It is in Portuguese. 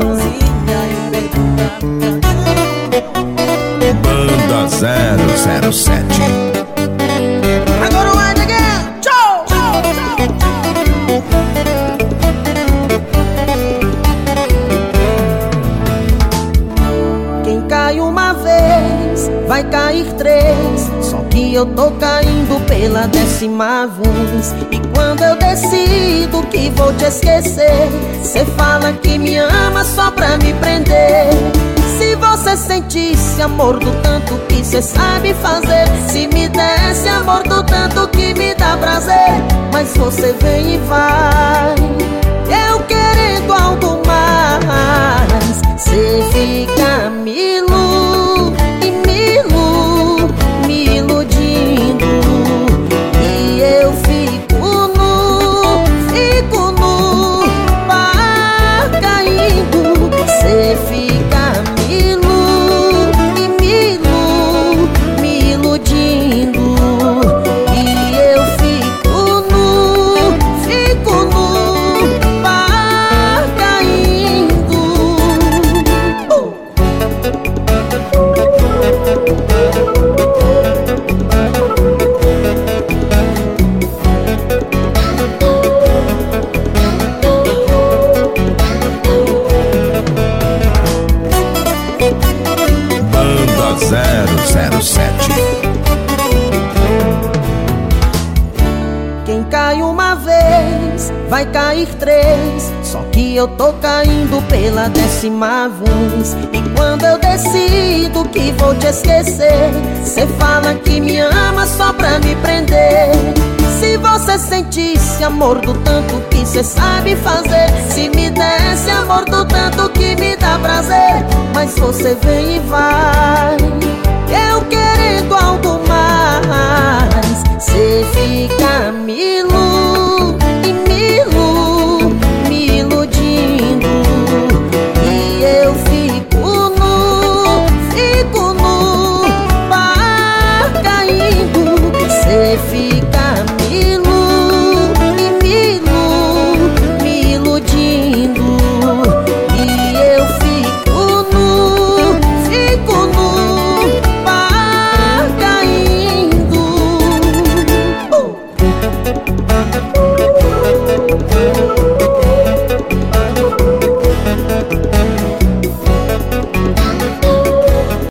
sozinha e pergunta Banda 007 Agora o again tchau, Quem cai uma vez, vai cair três. Só que eu tô caindo pela décima vez. E quando eu decido que vou te esquecer Cê fala que me ama só pra me prender. Se você sentisse amor do tanto que cê sabe fazer Se me desse amor do tanto que me dá prazer Mas você vem e vai Banda Quem cai uma vez, vai cair três. Só que eu tô caindo pela décima vez. E quando eu decido que vou te esquecer Cê fala que me ama só pra me prender. Se você sentisse amor do tanto que cê sabe fazer Se me desse amor do tanto que me dá prazer Mas você vem e vai